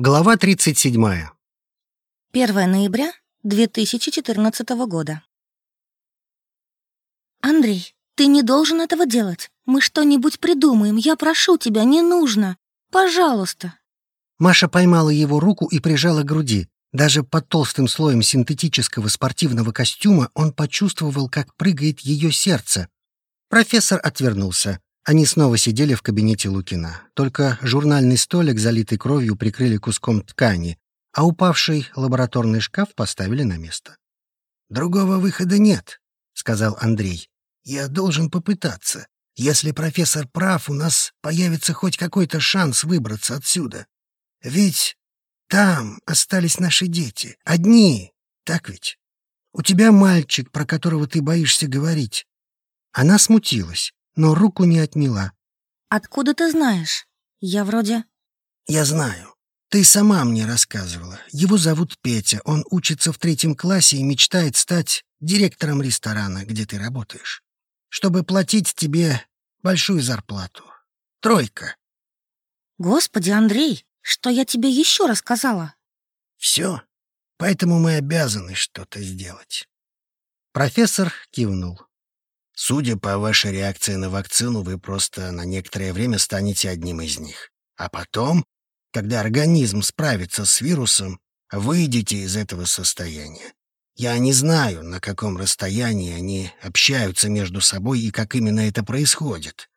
Глава 37. 1 ноября 2014 года. Андрей, ты не должен этого делать. Мы что-нибудь придумаем. Я прошу тебя, не нужно. Пожалуйста. Маша поймала его руку и прижала к груди. Даже под толстым слоем синтетического спортивного костюма он почувствовал, как прыгает ее сердце. Профессор отвернулся. Они снова сидели в кабинете Лукина. Только журнальный столик, залитый кровью, прикрыли куском ткани, а упавший лабораторный шкаф поставили на место. «Другого выхода нет», — сказал Андрей. «Я должен попытаться. Если профессор прав, у нас появится хоть какой-то шанс выбраться отсюда. Ведь там остались наши дети. Одни, так ведь? У тебя мальчик, про которого ты боишься говорить». Она смутилась но руку не отняла. «Откуда ты знаешь? Я вроде...» «Я знаю. Ты сама мне рассказывала. Его зовут Петя. Он учится в третьем классе и мечтает стать директором ресторана, где ты работаешь, чтобы платить тебе большую зарплату. Тройка». «Господи, Андрей, что я тебе еще рассказала?» «Все. Поэтому мы обязаны что-то сделать». Профессор кивнул. Судя по вашей реакции на вакцину, вы просто на некоторое время станете одним из них. А потом, когда организм справится с вирусом, выйдете из этого состояния. Я не знаю, на каком расстоянии они общаются между собой и как именно это происходит.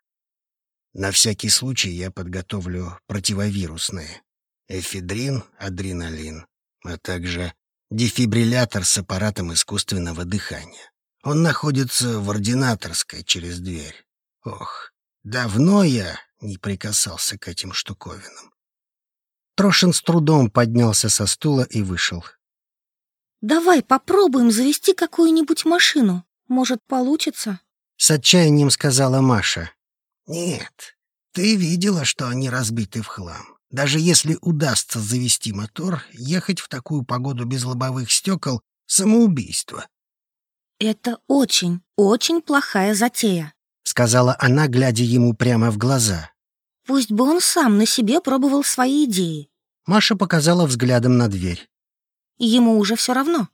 На всякий случай я подготовлю противовирусные. Эфедрин, адреналин, а также дефибриллятор с аппаратом искусственного дыхания. Он находится в ординаторской через дверь. Ох, давно я не прикасался к этим штуковинам. Трошин с трудом поднялся со стула и вышел. «Давай попробуем завести какую-нибудь машину. Может, получится?» С отчаянием сказала Маша. «Нет, ты видела, что они разбиты в хлам. Даже если удастся завести мотор, ехать в такую погоду без лобовых стекол — самоубийство. «Это очень, очень плохая затея», — сказала она, глядя ему прямо в глаза. «Пусть бы он сам на себе пробовал свои идеи». Маша показала взглядом на дверь. «Ему уже все равно».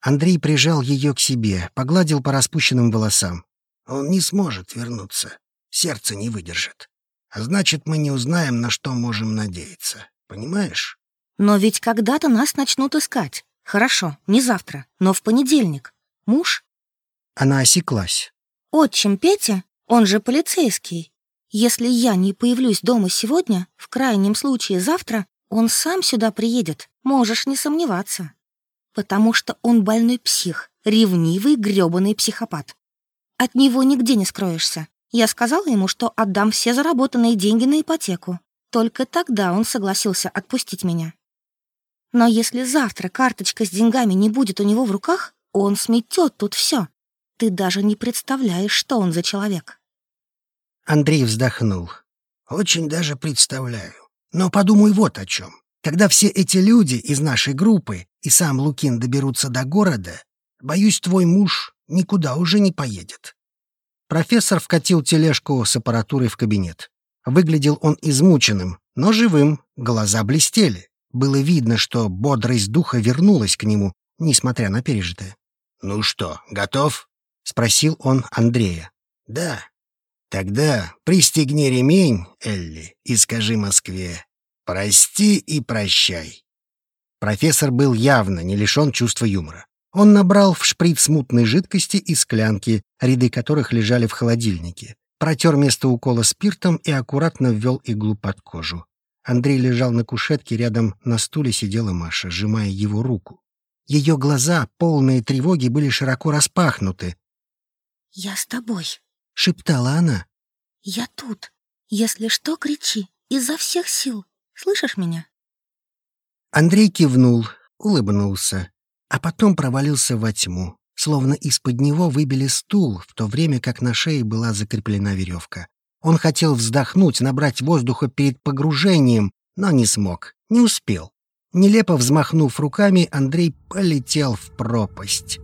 Андрей прижал ее к себе, погладил по распущенным волосам. «Он не сможет вернуться. Сердце не выдержит. А значит, мы не узнаем, на что можем надеяться. Понимаешь?» «Но ведь когда-то нас начнут искать. Хорошо, не завтра, но в понедельник. Муж? Она осеклась. Отчим Петя, он же полицейский. Если я не появлюсь дома сегодня, в крайнем случае завтра, он сам сюда приедет, можешь не сомневаться. Потому что он больной псих, ревнивый грёбаный психопат. От него нигде не скроешься. Я сказала ему, что отдам все заработанные деньги на ипотеку. Только тогда он согласился отпустить меня. Но если завтра карточка с деньгами не будет у него в руках, он сметет тут все. Ты даже не представляешь, что он за человек. Андрей вздохнул. Очень даже представляю. Но подумай вот о чем. Когда все эти люди из нашей группы и сам Лукин доберутся до города, боюсь, твой муж никуда уже не поедет. Профессор вкатил тележку с аппаратурой в кабинет. Выглядел он измученным, но живым, глаза блестели. Было видно, что бодрость духа вернулась к нему, несмотря на пережитое. «Ну что, готов?» — спросил он Андрея. «Да». «Тогда пристегни ремень, Элли, и скажи Москве «Прости и прощай». Профессор был явно не лишен чувства юмора. Он набрал в шприц мутной жидкости из склянки, ряды которых лежали в холодильнике, протер место укола спиртом и аккуратно ввел иглу под кожу. Андрей лежал на кушетке, рядом на стуле сидела Маша, сжимая его руку. Ее глаза, полные тревоги, были широко распахнуты. «Я с тобой», — шептала она. «Я тут. Если что, кричи. Изо всех сил. Слышишь меня?» Андрей кивнул, улыбнулся, а потом провалился во тьму, словно из-под него выбили стул, в то время как на шее была закреплена веревка. Он хотел вздохнуть, набрать воздуха перед погружением, но не смог, не успел. Нелепо взмахнув руками, Андрей полетел в пропасть.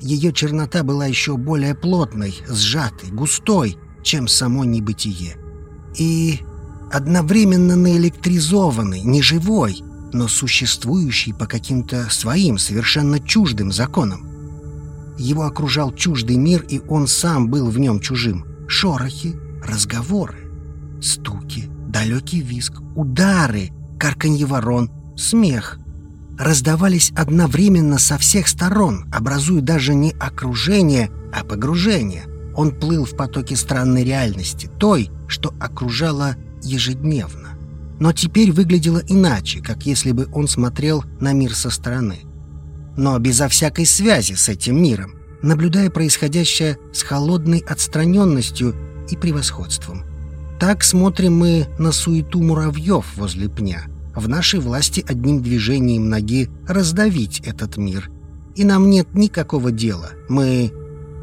Ее чернота была еще более плотной, сжатой, густой, чем само небытие. И одновременно наэлектризованный, неживой, но существующий по каким-то своим, совершенно чуждым законам. Его окружал чуждый мир, и он сам был в нем чужим. Шорохи, разговоры, стуки, далекий визг, удары, карканье ворон, смех раздавались одновременно со всех сторон, образуя даже не окружение, а погружение. Он плыл в потоке странной реальности, той, что окружала ежедневно. Но теперь выглядело иначе, как если бы он смотрел на мир со стороны. Но безо всякой связи с этим миром, наблюдая происходящее с холодной отстраненностью и превосходством. Так смотрим мы на суету муравьев возле пня. В нашей власти одним движением ноги раздавить этот мир. И нам нет никакого дела. Мы...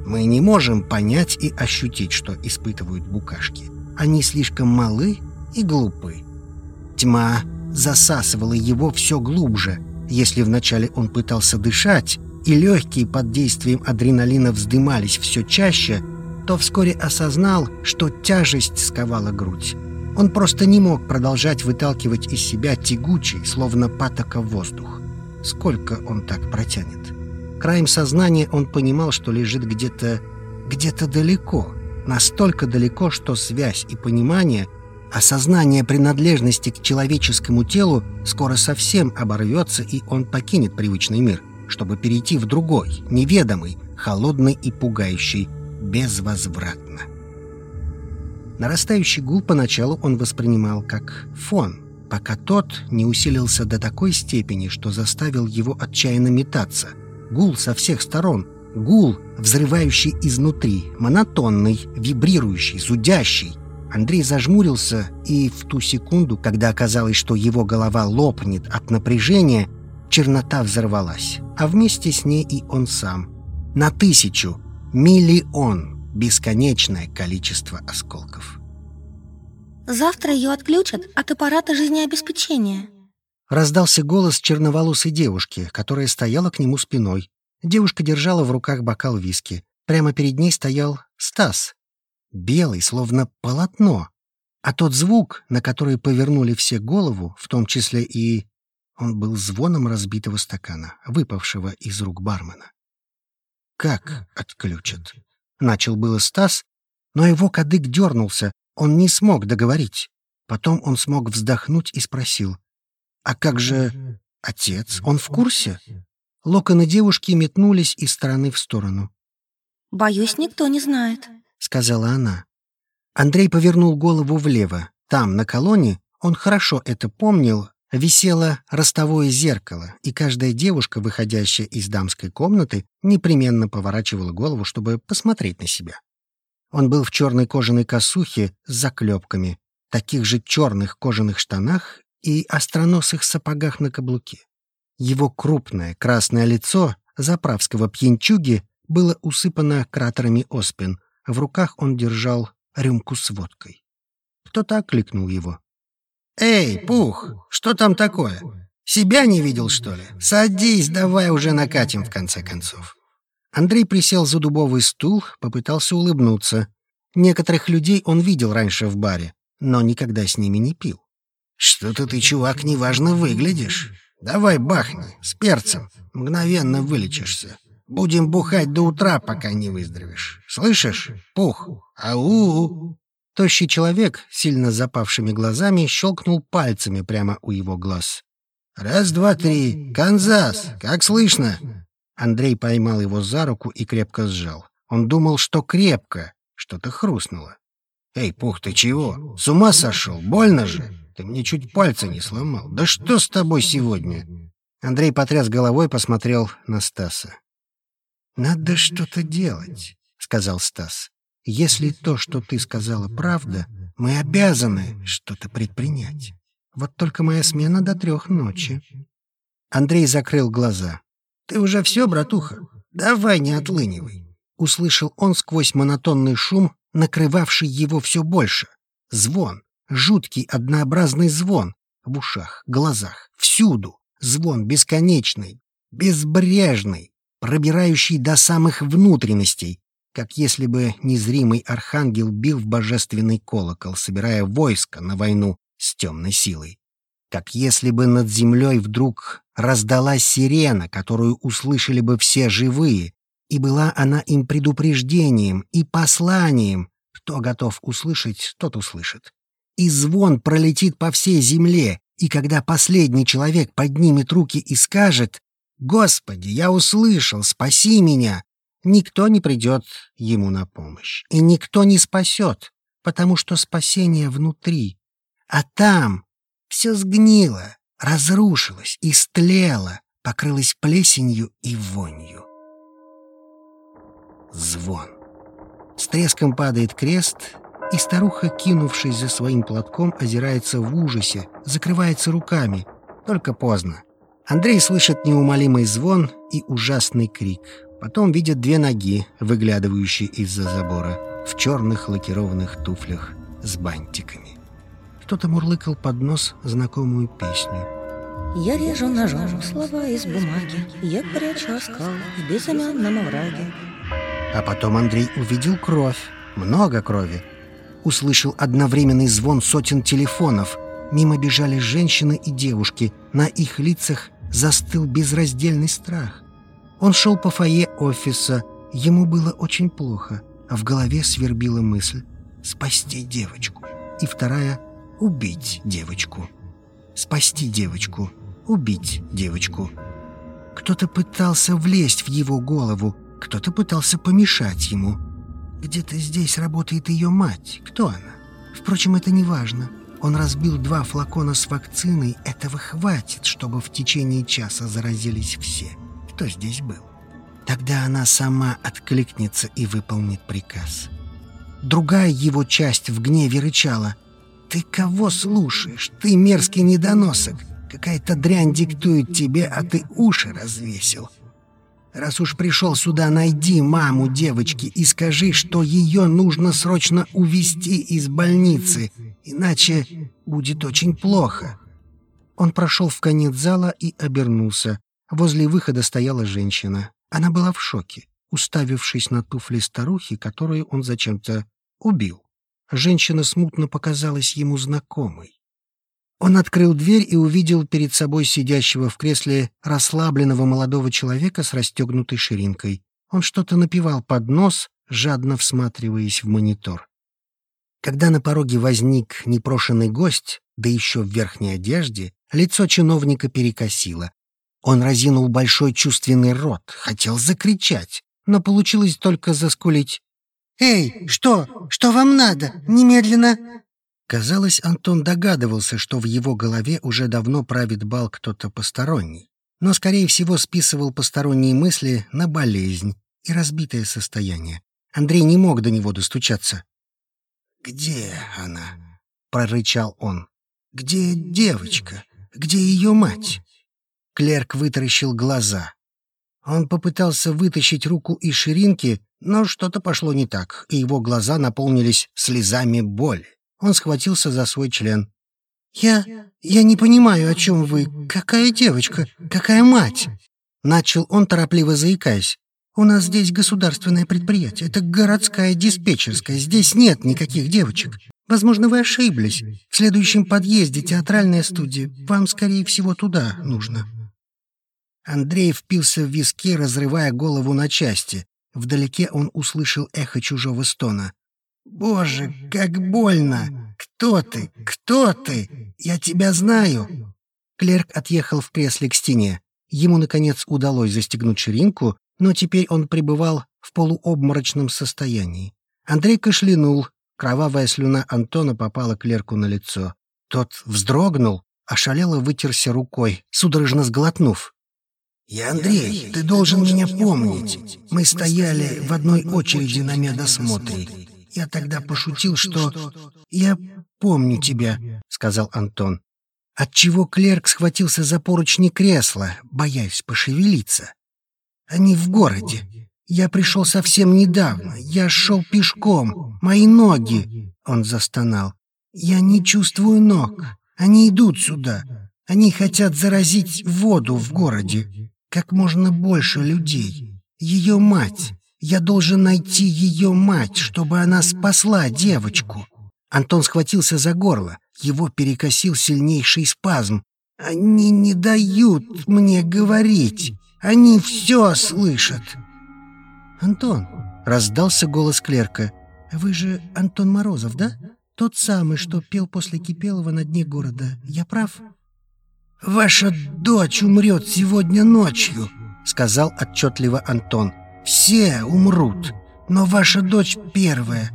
мы не можем понять и ощутить, что испытывают букашки. Они слишком малы и глупы. Тьма засасывала его все глубже. Если вначале он пытался дышать, и легкие под действием адреналина вздымались все чаще, то вскоре осознал, что тяжесть сковала грудь. Он просто не мог продолжать выталкивать из себя тягучий, словно патока воздух. Сколько он так протянет? Краем сознания он понимал, что лежит где-то... где-то далеко. Настолько далеко, что связь и понимание, осознание принадлежности к человеческому телу скоро совсем оборвется, и он покинет привычный мир, чтобы перейти в другой, неведомый, холодный и пугающий, безвозвратно. Нарастающий гул поначалу он воспринимал как фон, пока тот не усилился до такой степени, что заставил его отчаянно метаться. Гул со всех сторон, гул, взрывающий изнутри, монотонный, вибрирующий, зудящий. Андрей зажмурился, и в ту секунду, когда оказалось, что его голова лопнет от напряжения, чернота взорвалась, а вместе с ней и он сам. На тысячу, Миллион. Бесконечное количество осколков. Завтра ее отключат от аппарата жизнеобеспечения. Раздался голос черноволосой девушки, которая стояла к нему спиной. Девушка держала в руках бокал виски. Прямо перед ней стоял Стас. Белый, словно полотно. А тот звук, на который повернули все голову, в том числе и... Он был звоном разбитого стакана, выпавшего из рук бармена. «Как отключат?» Начал было Стас, но его кадык дернулся, он не смог договорить. Потом он смог вздохнуть и спросил. «А как же отец? Он в курсе?» Локоны девушки метнулись из стороны в сторону. «Боюсь, никто не знает», — сказала она. Андрей повернул голову влево. Там, на колонне, он хорошо это помнил, висело ростовое зеркало, и каждая девушка, выходящая из дамской комнаты, непременно поворачивала голову, чтобы посмотреть на себя. Он был в черной кожаной косухе с заклепками, таких же черных кожаных штанах и остроносых сапогах на каблуке. Его крупное красное лицо заправского пьянчуги было усыпано кратерами оспин. В руках он держал рюмку с водкой. Кто-то окликнул его. «Эй, Пух, что там такое? Себя не видел, что ли? Садись, давай уже накатим, в конце концов». Андрей присел за дубовый стул, попытался улыбнуться. Некоторых людей он видел раньше в баре, но никогда с ними не пил. «Что-то ты, чувак, неважно выглядишь. Давай бахни, с перцем, мгновенно вылечишься. Будем бухать до утра, пока не выздоровеешь. Слышишь? Пух! Ау!» Тощий человек, сильно запавшими глазами, щелкнул пальцами прямо у его глаз. «Раз, два, три! Канзас! Как слышно?» Андрей поймал его за руку и крепко сжал. Он думал, что крепко. Что-то хрустнуло. «Эй, Пух, ты чего? С ума сошел? Больно же? Ты мне чуть пальца не сломал. Да что с тобой сегодня?» Андрей потряс головой, посмотрел на Стаса. «Надо что-то делать», — сказал Стас. Если то, что ты сказала, правда, мы обязаны что-то предпринять. Вот только моя смена до трех ночи. Андрей закрыл глаза. Ты уже все, братуха? Давай не отлынивай. Услышал он сквозь монотонный шум, накрывавший его все больше. Звон. Жуткий однообразный звон. В ушах, глазах, всюду. Звон бесконечный, безбрежный, пробирающий до самых внутренностей, как если бы незримый архангел бил в божественный колокол, собирая войско на войну с темной силой. Как если бы над землей вдруг раздалась сирена, которую услышали бы все живые, и была она им предупреждением и посланием. Кто готов услышать, тот услышит. И звон пролетит по всей земле, и когда последний человек поднимет руки и скажет «Господи, я услышал, спаси меня!» Никто не придет ему на помощь, и никто не спасет, потому что спасение внутри. А там все сгнило, разрушилось, истлело, покрылось плесенью и вонью. Звон. С треском падает крест, и старуха, кинувшись за своим платком, озирается в ужасе, закрывается руками. Только поздно. Андрей слышит неумолимый звон и ужасный крик. Потом видит две ноги, выглядывающие из-за забора, в черных лакированных туфлях с бантиками. Кто-то мурлыкал под нос знакомую песню. Я режу ножом слова из бумаги, Я прячу оскал в безымянном овраге. А потом Андрей увидел кровь, много крови. Услышал одновременный звон сотен телефонов. Мимо бежали женщины и девушки. На их лицах застыл безраздельный страх. Он шел по фойе офиса. Ему было очень плохо, а в голове свербила мысль «спасти девочку». И вторая — убить девочку. Спасти девочку, убить девочку. Кто-то пытался влезть в его голову, кто-то пытался помешать ему. Где-то здесь работает ее мать. Кто она? Впрочем, это не важно. Он разбил два флакона с вакциной. Этого хватит, чтобы в течение часа заразились все, кто здесь был. Тогда она сама откликнется и выполнит приказ. Другая его часть в гневе рычала. «Ты кого слушаешь? Ты мерзкий недоносок! Какая-то дрянь диктует тебе, а ты уши развесил!» Раз уж пришел сюда, найди маму девочки и скажи, что ее нужно срочно увезти из больницы, иначе будет очень плохо. Он прошел в конец зала и обернулся. Возле выхода стояла женщина. Она была в шоке, уставившись на туфли старухи, которую он зачем-то убил. Женщина смутно показалась ему знакомой. Он открыл дверь и увидел перед собой сидящего в кресле расслабленного молодого человека с расстегнутой ширинкой. Он что-то напевал под нос, жадно всматриваясь в монитор. Когда на пороге возник непрошенный гость, да еще в верхней одежде, лицо чиновника перекосило. Он разинул большой чувственный рот, хотел закричать, но получилось только заскулить. «Эй, что? Что вам надо? Немедленно!» Казалось, Антон догадывался, что в его голове уже давно правит бал кто-то посторонний, но, скорее всего, списывал посторонние мысли на болезнь и разбитое состояние. Андрей не мог до него достучаться. «Где она?» — прорычал он. «Где девочка? Где ее мать?» Клерк вытаращил глаза. Он попытался вытащить руку из ширинки, но что-то пошло не так, и его глаза наполнились слезами боли. Он схватился за свой член. «Я... я не понимаю, о чем вы. Какая девочка? Какая мать?» Начал он, торопливо заикаясь. «У нас здесь государственное предприятие. Это городская диспетчерская. Здесь нет никаких девочек. Возможно, вы ошиблись. В следующем подъезде театральная студия. Вам, скорее всего, туда нужно». Андрей впился в виски, разрывая голову на части. Вдалеке он услышал эхо чужого стона. «Боже, как больно! Кто ты? Кто ты? Я тебя знаю!» Клерк отъехал в кресле к стене. Ему, наконец, удалось застегнуть ширинку, но теперь он пребывал в полуобморочном состоянии. Андрей кашлянул. Кровавая слюна Антона попала клерку на лицо. Тот вздрогнул, ошалело вытерся рукой, судорожно сглотнув. «Я Андрей, ты должен меня помнить. Мы стояли в одной очереди на медосмотре. Я тогда пошутил, что... Я помню тебя, сказал Антон. Отчего клерк схватился за поручни кресла, боясь пошевелиться. Они в городе. Я пришел совсем недавно. Я шел пешком. Мои ноги... Он застонал. Я не чувствую ног. Они идут сюда. Они хотят заразить воду в городе. Как можно больше людей. Ее мать. Я должен найти ее мать, чтобы она спасла девочку. Антон схватился за горло. Его перекосил сильнейший спазм. Они не дают мне говорить. Они все слышат. Антон, раздался голос клерка. Вы же Антон Морозов, да? Тот самый, что пел после Кипелова на дне города. Я прав? Ваша дочь умрет сегодня ночью, сказал отчетливо Антон. Все умрут, но ваша дочь первая.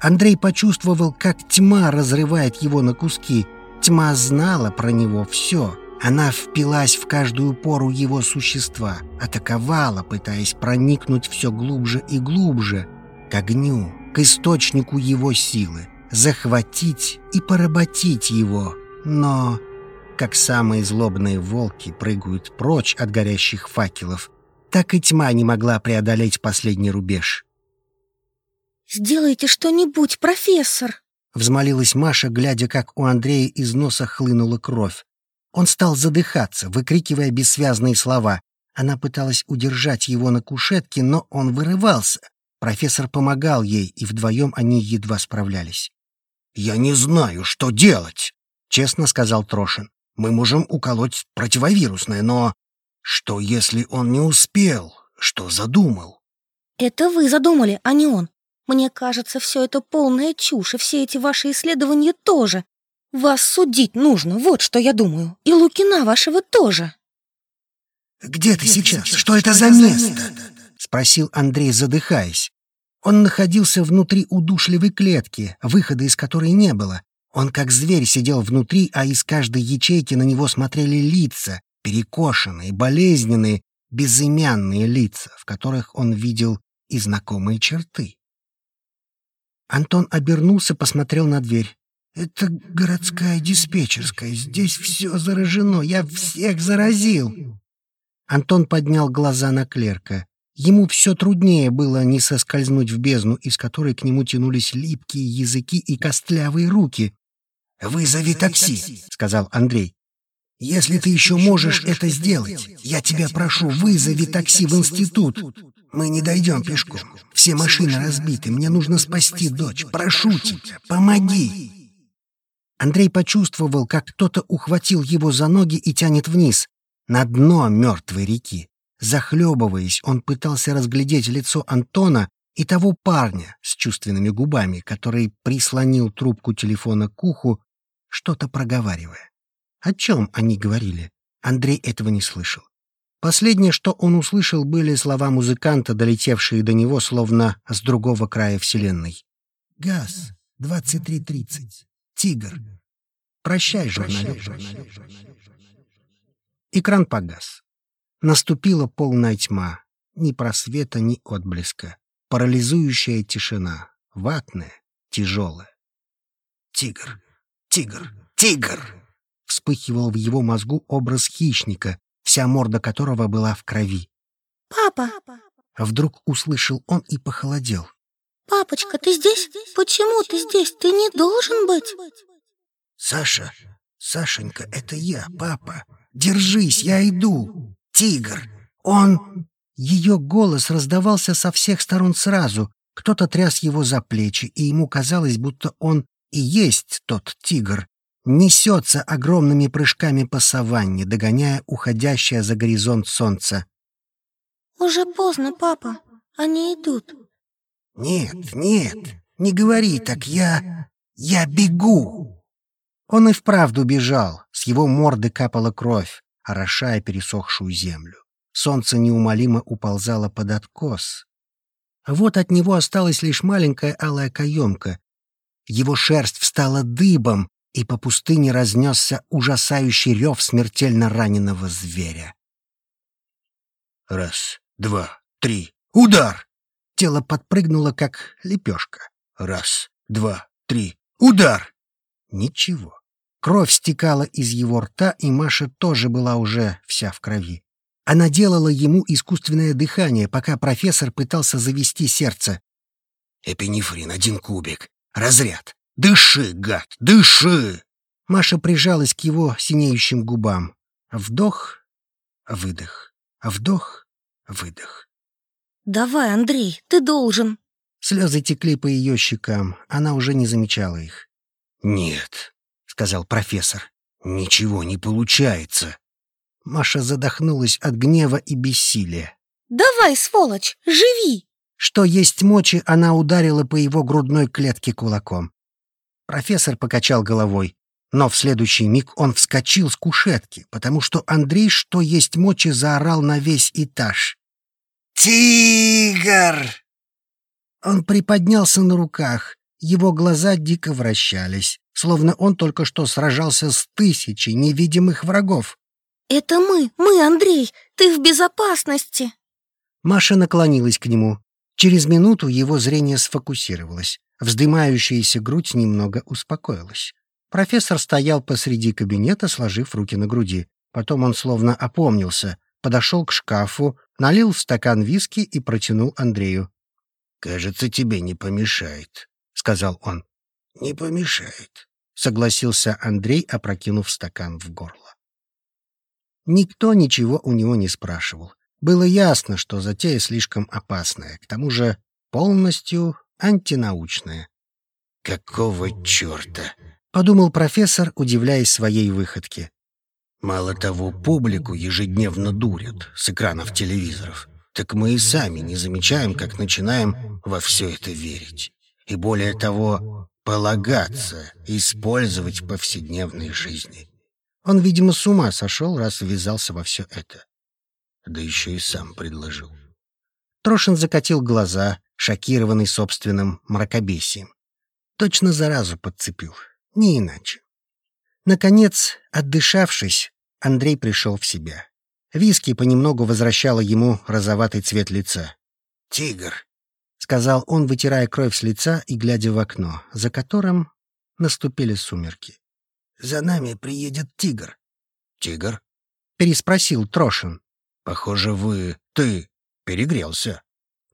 Андрей почувствовал, как тьма разрывает его на куски. Тьма знала про него все. Она впилась в каждую пору его существа, атаковала, пытаясь проникнуть все глубже и глубже, к огню, к источнику его силы, захватить и поработить его. Но, как самые злобные волки прыгают прочь от горящих факелов, так и тьма не могла преодолеть последний рубеж. «Сделайте что-нибудь, профессор!» Взмолилась Маша, глядя, как у Андрея из носа хлынула кровь. Он стал задыхаться, выкрикивая бессвязные слова. Она пыталась удержать его на кушетке, но он вырывался. Профессор помогал ей, и вдвоем они едва справлялись. «Я не знаю, что делать», — честно сказал Трошин. «Мы можем уколоть противовирусное, но что, если он не успел? Что задумал? Это вы задумали, а не он. Мне кажется, все это полная чушь, и все эти ваши исследования тоже. Вас судить нужно, вот что я думаю. И Лукина вашего тоже. «Где ты сейчас? Что это за место?» — спросил Андрей, задыхаясь. Он находился внутри удушливой клетки, выхода из которой не было. Он как зверь сидел внутри, а из каждой ячейки на него смотрели лица, перекошенные, болезненные, безымянные лица, в которых он видел и знакомые черты. Антон обернулся, посмотрел на дверь. «Это городская диспетчерская. Здесь все заражено. Я всех заразил!» Антон поднял глаза на клерка. Ему все труднее было не соскользнуть в бездну, из которой к нему тянулись липкие языки и костлявые руки. «Вызови такси», — сказал Андрей. Если ты еще можешь это сделать, я тебя прошу, вызови такси в институт. Мы не дойдем пешком. Все машины разбиты. Мне нужно спасти дочь. Прошу тебя, помоги. Андрей почувствовал, как кто-то ухватил его за ноги и тянет вниз, на дно мертвой реки. Захлебываясь, он пытался разглядеть лицо Антона и того парня с чувственными губами, который прислонил трубку телефона к уху, что-то проговаривая. О чем они говорили? Андрей этого не слышал. Последнее, что он услышал, были слова музыканта, долетевшие до него словно с другого края Вселенной. «Газ, 23.30. Тигр. Прощай, журналист». Экран погас. Наступила полная тьма. Ни просвета, ни отблеска. Парализующая тишина. Ватная, тяжелая. «Тигр! Тигр! Тигр!» вспыхивал в его мозгу образ хищника, вся морда которого была в крови. «Папа!» Вдруг услышал он и похолодел. «Папочка, ты здесь? Почему ты здесь? Ты не должен быть!» «Саша, Сашенька, это я, папа. Держись, я иду. Тигр, он...» Ее голос раздавался со всех сторон сразу. Кто-то тряс его за плечи, и ему казалось, будто он и есть тот тигр, несется огромными прыжками по саванне, догоняя уходящее за горизонт солнце. «Уже поздно, папа. Они идут». «Нет, нет, не говори так. Я... я бегу». Он и вправду бежал. С его морды капала кровь, орошая пересохшую землю. Солнце неумолимо уползало под откос. Вот от него осталась лишь маленькая алая каемка. Его шерсть встала дыбом, и по пустыне разнесся ужасающий рев смертельно раненого зверя. Раз, два, три, удар! Тело подпрыгнуло, как лепешка. Раз, два, три, удар! Ничего. Кровь стекала из его рта, и Маша тоже была уже вся в крови. Она делала ему искусственное дыхание, пока профессор пытался завести сердце. «Эпинефрин, один кубик. Разряд. «Дыши, гад, дыши!» Маша прижалась к его синеющим губам. Вдох, выдох, вдох, выдох. «Давай, Андрей, ты должен!» Слезы текли по ее щекам, она уже не замечала их. «Нет», — сказал профессор, — «ничего не получается». Маша задохнулась от гнева и бессилия. «Давай, сволочь, живи!» Что есть мочи, она ударила по его грудной клетке кулаком. Профессор покачал головой, но в следующий миг он вскочил с кушетки, потому что Андрей, что есть мочи, заорал на весь этаж. «Тигр!» Он приподнялся на руках, его глаза дико вращались, словно он только что сражался с тысячей невидимых врагов. «Это мы, мы, Андрей, ты в безопасности!» Маша наклонилась к нему. Через минуту его зрение сфокусировалось. Вздымающаяся грудь немного успокоилась. Профессор стоял посреди кабинета, сложив руки на груди. Потом он словно опомнился, подошел к шкафу, налил в стакан виски и протянул Андрею. «Кажется, тебе не помешает», — сказал он. «Не помешает», — согласился Андрей, опрокинув стакан в горло. Никто ничего у него не спрашивал. Было ясно, что затея слишком опасная, к тому же полностью антинаучная. «Какого черта?» — подумал профессор, удивляясь своей выходке. «Мало того, публику ежедневно дурят с экранов телевизоров, так мы и сами не замечаем, как начинаем во все это верить. И более того, полагаться, использовать в повседневной жизни». Он, видимо, с ума сошел, раз ввязался во все это. Да еще и сам предложил. Трошин закатил глаза, шокированный собственным мракобесием. Точно заразу подцепил, не иначе. Наконец, отдышавшись, Андрей пришел в себя. Виски понемногу возвращало ему розоватый цвет лица. «Тигр», — сказал он, вытирая кровь с лица и глядя в окно, за которым наступили сумерки. «За нами приедет тигр». «Тигр?» — переспросил Трошин. «Похоже, вы... ты перегрелся.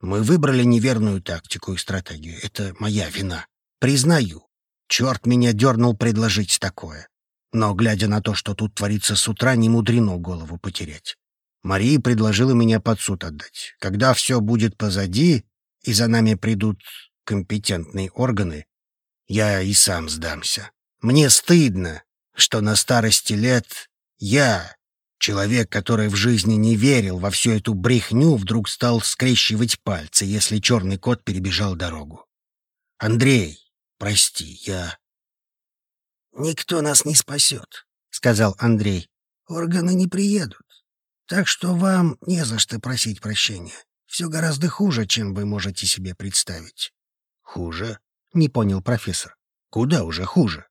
Мы выбрали неверную тактику и стратегию. Это моя вина. Признаю. Черт меня дернул предложить такое. Но, глядя на то, что тут творится с утра, не мудрено голову потерять. Мария предложила меня под суд отдать. Когда все будет позади, и за нами придут компетентные органы, я и сам сдамся. Мне стыдно, что на старости лет я, человек, который в жизни не верил во всю эту брехню, вдруг стал скрещивать пальцы, если черный кот перебежал дорогу. Андрей, прости, я... «Никто нас не спасет», — сказал Андрей. «Органы не приедут. Так что вам не за что просить прощения. Все гораздо хуже, чем вы можете себе представить». «Хуже?» — не понял профессор. «Куда уже хуже?»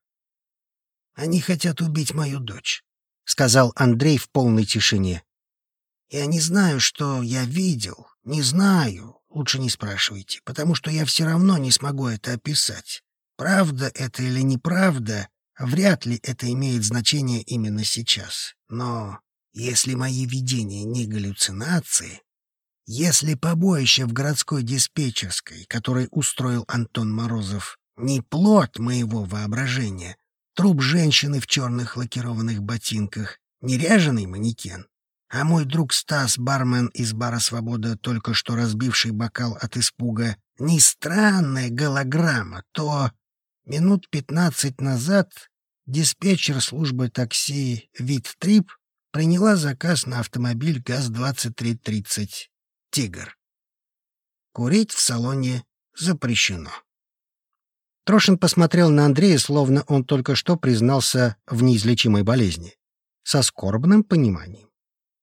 «Они хотят убить мою дочь», — сказал Андрей в полной тишине. «Я не знаю, что я видел. Не знаю. Лучше не спрашивайте, потому что я все равно не смогу это описать. Правда это или неправда, вряд ли это имеет значение именно сейчас. Но если мои видения не галлюцинации, если побоище в городской диспетчерской, который устроил Антон Морозов, не плод моего воображения, Труп женщины в черных лакированных ботинках, неряженый манекен. А мой друг Стас, бармен из бара «Свобода», только что разбивший бокал от испуга, не странная голограмма, то минут пятнадцать назад диспетчер службы такси «Вид Трип» приняла заказ на автомобиль ГАЗ-2330 «Тигр». Курить в салоне запрещено. Трошин посмотрел на Андрея, словно он только что признался в неизлечимой болезни. Со скорбным пониманием.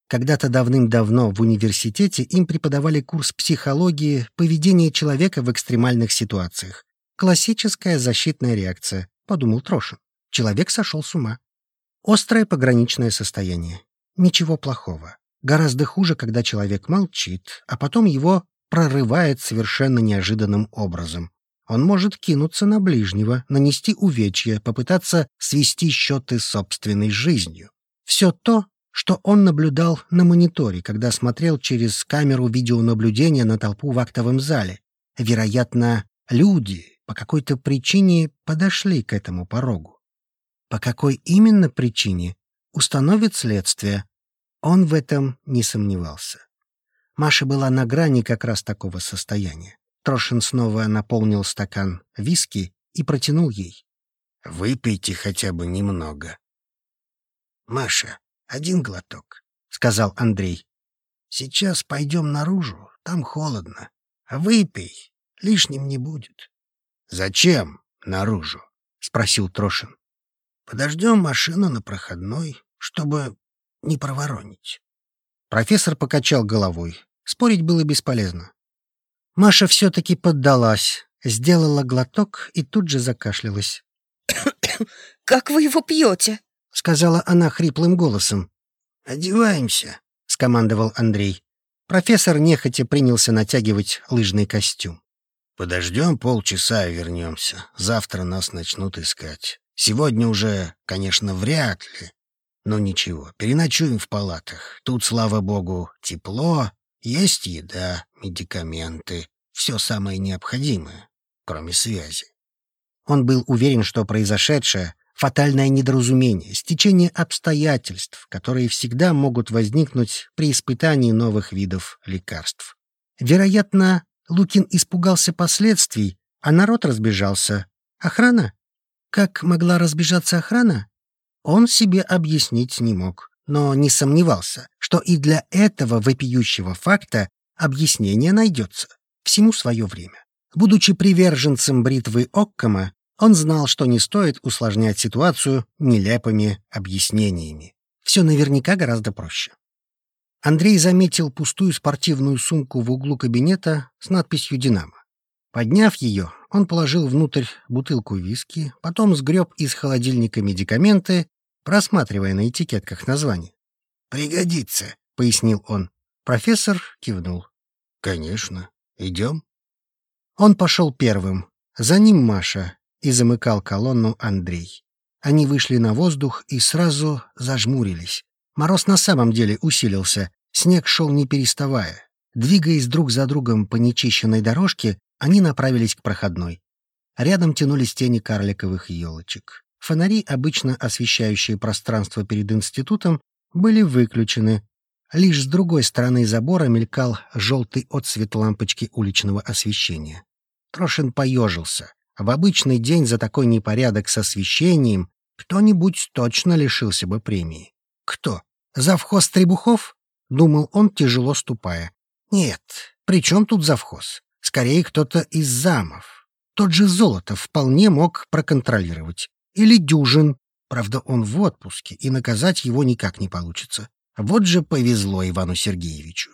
Когда-то давным-давно в университете им преподавали курс психологии поведения человека в экстремальных ситуациях. Классическая защитная реакция, подумал Трошин. Человек сошел с ума. Острое пограничное состояние. Ничего плохого. Гораздо хуже, когда человек молчит, а потом его прорывает совершенно неожиданным образом. Он может кинуться на ближнего, нанести увечья, попытаться свести счеты с собственной жизнью. Все то, что он наблюдал на мониторе, когда смотрел через камеру видеонаблюдения на толпу в актовом зале. Вероятно, люди по какой-то причине подошли к этому порогу. По какой именно причине, установит следствие. Он в этом не сомневался. Маша была на грани как раз такого состояния. Трошин снова наполнил стакан виски и протянул ей. «Выпейте хотя бы немного». «Маша, один глоток», — сказал Андрей. «Сейчас пойдем наружу, там холодно. Выпей, лишним не будет». «Зачем наружу?» — спросил Трошин. «Подождем машину на проходной, чтобы не проворонить». Профессор покачал головой. Спорить было бесполезно. Маша все-таки поддалась, сделала глоток и тут же закашлялась. «Как вы его пьете?» — сказала она хриплым голосом. «Одеваемся», — скомандовал Андрей. Профессор нехотя принялся натягивать лыжный костюм. «Подождем полчаса и вернемся. Завтра нас начнут искать. Сегодня уже, конечно, вряд ли. Но ничего, переночуем в палатах. Тут, слава богу, тепло, есть еда, медикаменты, все самое необходимое, кроме связи». Он был уверен, что произошедшее фатальное недоразумение, стечение обстоятельств, которые всегда могут возникнуть при испытании новых видов лекарств. Вероятно, Лукин испугался последствий, а народ разбежался. Охрана? Как могла разбежаться охрана? Он себе объяснить не мог, но не сомневался, что и для этого вопиющего факта объяснение найдется. Всему свое время. Будучи приверженцем бритвы Оккама, он знал, что не стоит усложнять ситуацию нелепыми объяснениями. Все наверняка гораздо проще. Андрей заметил пустую спортивную сумку в углу кабинета с надписью «Динамо». Подняв ее, он положил внутрь бутылку виски, потом сгреб из холодильника медикаменты, просматривая на этикетках название. «Пригодится», — пояснил он. Профессор кивнул. «Конечно. Идем?» Он пошел первым. За ним Маша, и замыкал колонну Андрей. Они вышли на воздух и сразу зажмурились. Мороз на самом деле усилился, снег шел не переставая. Двигаясь друг за другом по нечищенной дорожке, они направились к проходной. Рядом тянулись тени карликовых елочек. Фонари, обычно освещающие пространство перед институтом, были выключены. Лишь с другой стороны забора мелькал желтый отсвет лампочки уличного освещения. Трошин поежился. В обычный день за такой непорядок с освещением кто-нибудь точно лишился бы премии. Кто? Завхоз Требухов? Думал он, тяжело ступая. Нет, при чем тут завхоз? Скорее, кто-то из замов. Тот же Золотов вполне мог проконтролировать. Или Дюжин. Правда, он в отпуске, и наказать его никак не получится. Вот же повезло Ивану Сергеевичу.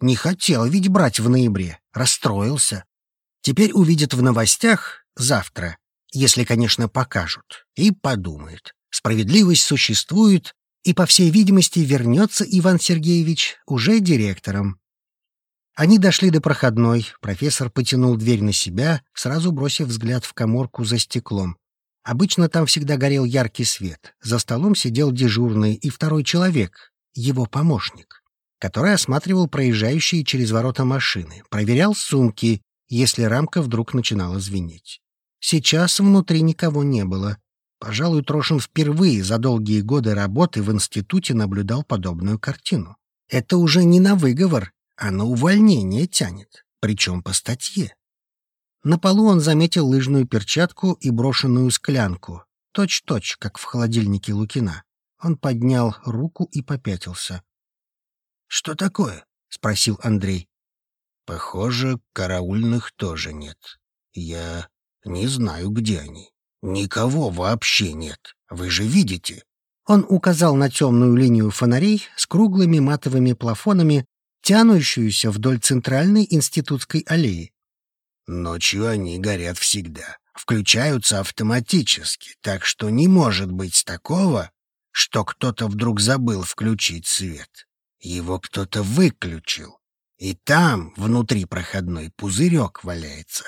Не хотел ведь брать в ноябре. Расстроился. Теперь увидит в новостях, завтра, если, конечно, покажут, и подумает. Справедливость существует, и, по всей видимости, вернется Иван Сергеевич уже директором. Они дошли до проходной, профессор потянул дверь на себя, сразу бросив взгляд в коморку за стеклом. Обычно там всегда горел яркий свет. За столом сидел дежурный и второй человек, его помощник, который осматривал проезжающие через ворота машины, проверял сумки, если рамка вдруг начинала звенеть. Сейчас внутри никого не было. Пожалуй, Трошин впервые за долгие годы работы в институте наблюдал подобную картину. Это уже не на выговор, а на увольнение тянет, причем по статье. На полу он заметил лыжную перчатку и брошенную склянку, точь-точь, как в холодильнике Лукина. Он поднял руку и попятился. «Что такое?» — спросил Андрей. «Похоже, караульных тоже нет. Я не знаю, где они. Никого вообще нет. Вы же видите. Он указал на темную линию фонарей с круглыми матовыми плафонами, тянущуюся вдоль центральной институтской аллеи. Ночью они горят всегда, включаются автоматически, так что не может быть такого, что кто-то вдруг забыл включить свет. Его кто-то выключил, и там, внутри проходной, пузырек валяется.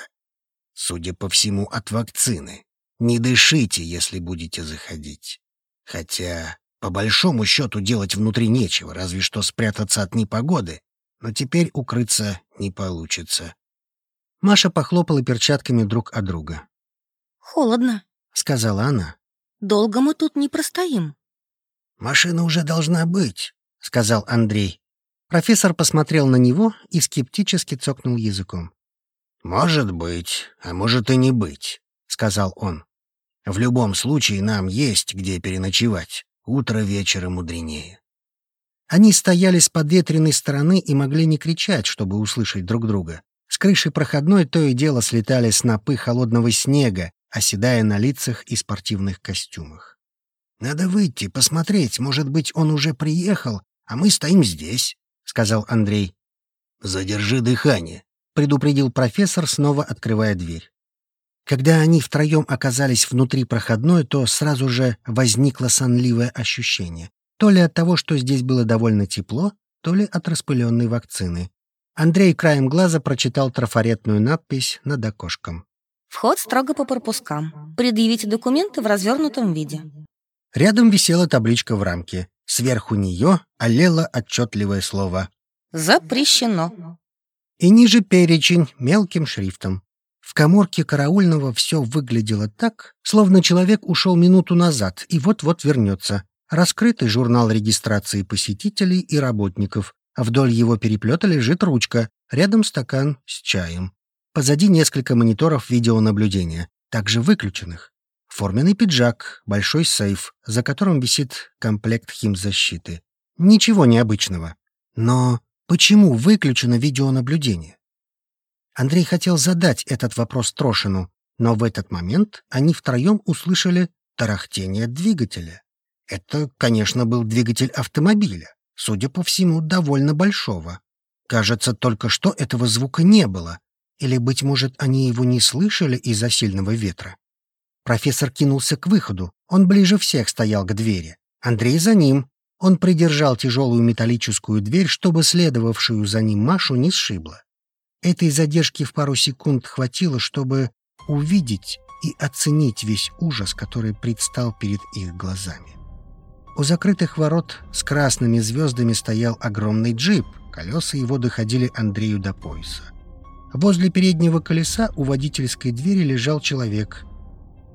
Судя по всему, от вакцины. Не дышите, если будете заходить. Хотя, по большому счету, делать внутри нечего, разве что спрятаться от непогоды. Но теперь укрыться не получится. Маша похлопала перчатками друг от друга. «Холодно», — сказала она. «Долго мы тут не простоим». «Машина уже должна быть», — сказал Андрей. Профессор посмотрел на него и скептически цокнул языком. «Может быть, а может и не быть», — сказал он. «В любом случае нам есть где переночевать. Утро вечера мудренее». Они стояли с подветренной стороны и могли не кричать, чтобы услышать друг друга. С крыши проходной то и дело слетали снопы холодного снега, оседая на лицах и спортивных костюмах. «Надо выйти, посмотреть, может быть, он уже приехал, а мы стоим здесь», — сказал Андрей. «Задержи дыхание», — предупредил профессор, снова открывая дверь. Когда они втроем оказались внутри проходной, то сразу же возникло сонливое ощущение. То ли от того, что здесь было довольно тепло, то ли от распыленной вакцины. Андрей краем глаза прочитал трафаретную надпись над окошком. «Вход строго по пропускам. Предъявите документы в развернутом виде». Рядом висела табличка в рамке. Сверху нее олело отчетливое слово «Запрещено». И ниже перечень мелким шрифтом. В коморке караульного все выглядело так, словно человек ушел минуту назад и вот-вот вернется. Раскрытый журнал регистрации посетителей и работников, а вдоль его переплета лежит ручка, рядом стакан с чаем. Позади несколько мониторов видеонаблюдения, также выключенных. Форменный пиджак, большой сейф, за которым висит комплект химзащиты. Ничего необычного. Но почему выключено видеонаблюдение? Андрей хотел задать этот вопрос Трошину, но в этот момент они втроем услышали тарахтение двигателя. Это, конечно, был двигатель автомобиля, судя по всему, довольно большого. Кажется, только что этого звука не было. Или, быть может, они его не слышали из-за сильного ветра. Профессор кинулся к выходу. Он ближе всех стоял к двери. Андрей за ним. Он придержал тяжелую металлическую дверь, чтобы следовавшую за ним Машу не сшибло. Этой задержки в пару секунд хватило, чтобы увидеть и оценить весь ужас, который предстал перед их глазами. У закрытых ворот с красными звездами стоял огромный джип, колеса его доходили Андрею до пояса. Возле переднего колеса у водительской двери лежал человек.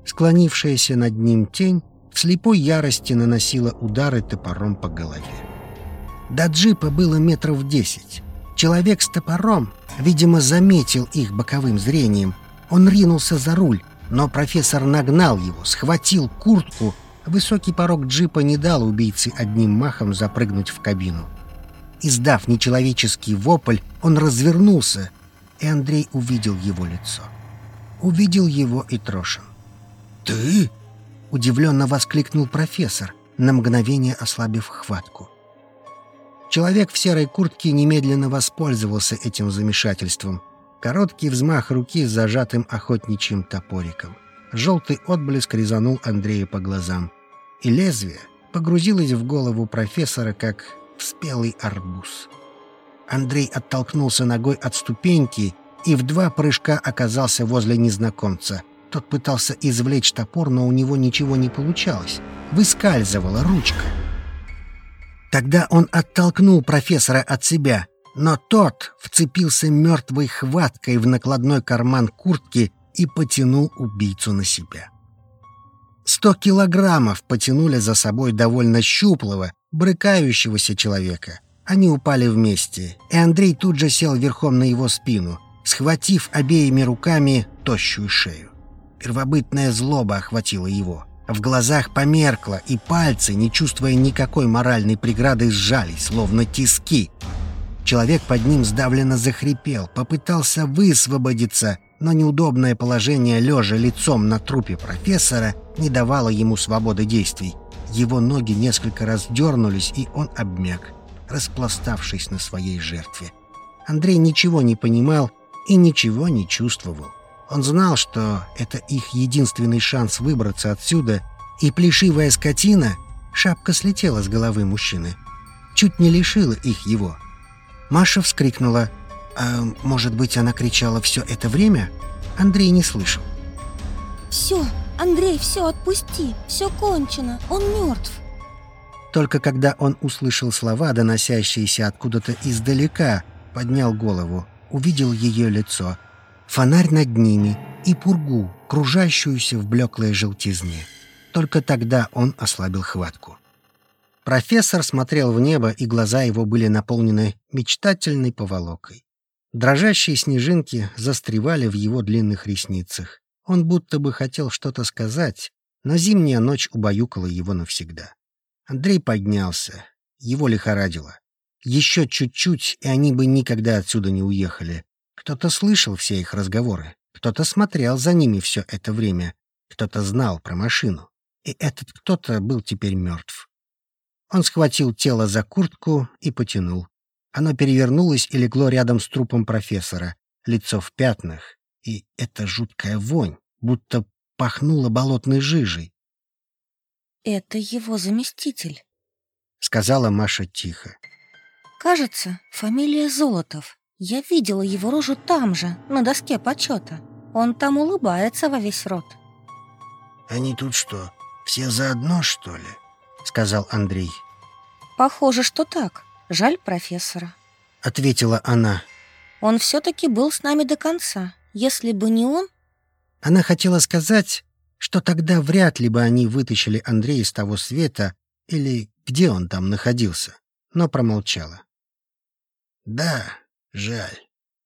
Склонившаяся над ним тень в слепой ярости наносила удары топором по голове. До джипа было метров десять. Человек с топором, видимо, заметил их боковым зрением. Он ринулся за руль, но профессор нагнал его, схватил куртку Высокий порог джипа не дал убийце одним махом запрыгнуть в кабину. Издав нечеловеческий вопль, он развернулся, и Андрей увидел его лицо. Увидел его и Трошин. «Ты?» — удивленно воскликнул профессор, на мгновение ослабив хватку. Человек в серой куртке немедленно воспользовался этим замешательством. Короткий взмах руки с зажатым охотничьим топориком. Желтый отблеск резанул Андрея по глазам. И лезвие погрузилось в голову профессора, как в спелый арбуз. Андрей оттолкнулся ногой от ступеньки и в два прыжка оказался возле незнакомца. Тот пытался извлечь топор, но у него ничего не получалось. Выскальзывала ручка. Тогда он оттолкнул профессора от себя, но тот вцепился мертвой хваткой в накладной карман куртки и потянул убийцу на себя. Сто килограммов потянули за собой довольно щуплого, брыкающегося человека. Они упали вместе, и Андрей тут же сел верхом на его спину, схватив обеими руками тощую шею. Первобытная злоба охватила его. В глазах померкло, и пальцы, не чувствуя никакой моральной преграды, сжались, словно тиски. Человек под ним сдавленно захрипел, попытался высвободиться, но неудобное положение лежа лицом на трупе профессора не давало ему свободы действий. Его ноги несколько раз дернулись, и он обмяк, распластавшись на своей жертве. Андрей ничего не понимал и ничего не чувствовал. Он знал, что это их единственный шанс выбраться отсюда, и плешивая скотина, шапка слетела с головы мужчины, чуть не лишила их его. Маша вскрикнула — а может быть, она кричала все это время? Андрей не слышал. «Все, Андрей, все, отпусти, все кончено, он мертв». Только когда он услышал слова, доносящиеся откуда-то издалека, поднял голову, увидел ее лицо, фонарь над ними и пургу, кружащуюся в блеклой желтизне. Только тогда он ослабил хватку. Профессор смотрел в небо, и глаза его были наполнены мечтательной поволокой. Дрожащие снежинки застревали в его длинных ресницах. Он будто бы хотел что-то сказать, но зимняя ночь убаюкала его навсегда. Андрей поднялся. Его лихорадило. Еще чуть-чуть, и они бы никогда отсюда не уехали. Кто-то слышал все их разговоры, кто-то смотрел за ними все это время, кто-то знал про машину. И этот кто-то был теперь мертв. Он схватил тело за куртку и потянул. Оно перевернулось и легло рядом с трупом профессора, лицо в пятнах. И эта жуткая вонь, будто пахнула болотной жижей. «Это его заместитель», — сказала Маша тихо. «Кажется, фамилия Золотов. Я видела его рожу там же, на доске почета. Он там улыбается во весь рот». «Они тут что, все заодно, что ли?» — сказал Андрей. «Похоже, что так. Жаль профессора», — ответила она. «Он все-таки был с нами до конца. Если бы не он...» Она хотела сказать, что тогда вряд ли бы они вытащили Андрея из того света или где он там находился, но промолчала. «Да, жаль,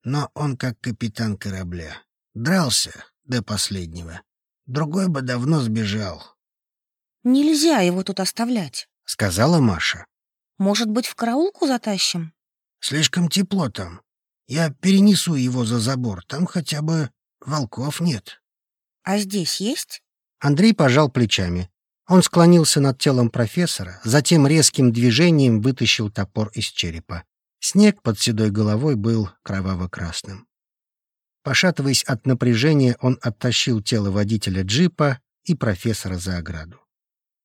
но он как капитан корабля. Дрался до последнего. Другой бы давно сбежал. «Нельзя его тут оставлять», — сказала Маша. «Может быть, в караулку затащим?» «Слишком тепло там. Я перенесу его за забор. Там хотя бы волков нет». «А здесь есть?» Андрей пожал плечами. Он склонился над телом профессора, затем резким движением вытащил топор из черепа. Снег под седой головой был кроваво-красным. Пошатываясь от напряжения, он оттащил тело водителя джипа и профессора за ограду.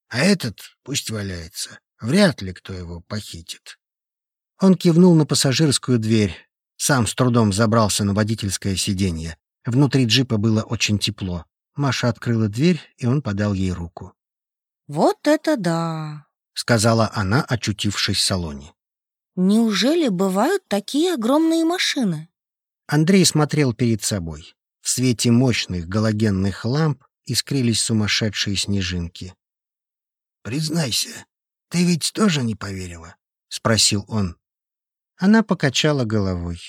А этот пусть валяется. Вряд ли кто его похитит. Он кивнул на пассажирскую дверь. Сам с трудом забрался на водительское сиденье. Внутри джипа было очень тепло. Маша открыла дверь, и он подал ей руку. «Вот это да!» — сказала она, очутившись в салоне. «Неужели бывают такие огромные машины?» Андрей смотрел перед собой. В свете мощных галогенных ламп искрились сумасшедшие снежинки. «Признайся, ты ведь тоже не поверила?» — спросил он. Она покачала головой.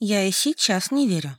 «Я и сейчас не верю».